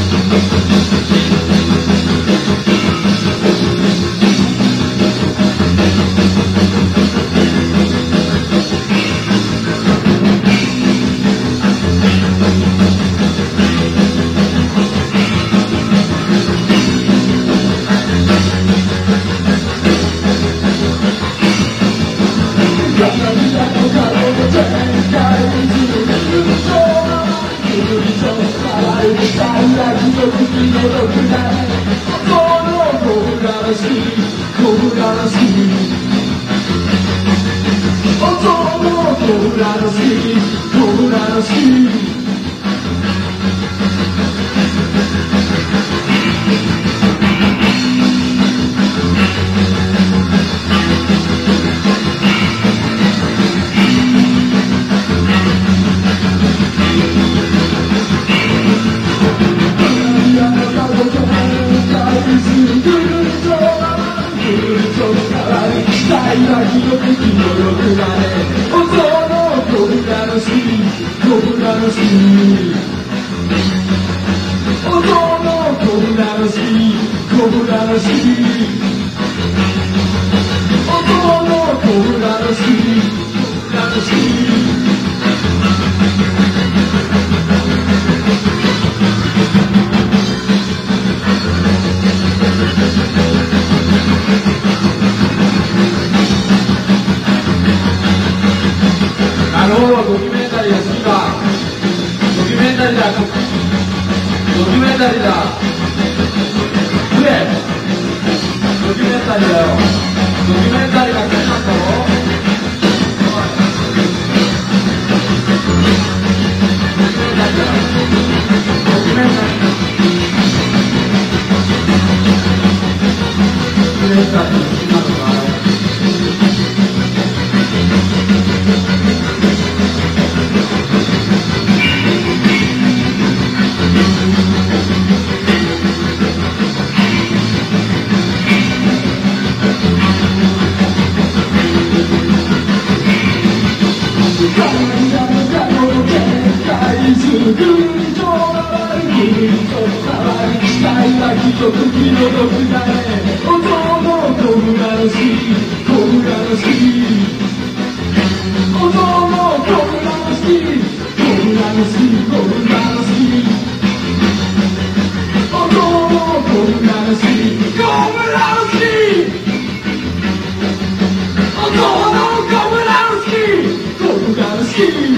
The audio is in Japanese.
Música Kodarski, Kodarski. Otomo Kodarski, Kodarski. あ男の子ドキュメンタリー。好きだドキュメンタリーだドキュメンタリーだキュメンタリーだよドキュメンタリーが来んだろドキュメンタリー。僕らへ音も僕らの好き僕らの好き音も僕らの好き僕らの好き僕らの好き音も僕らの好き僕らの好き音も僕らの好き僕らの好き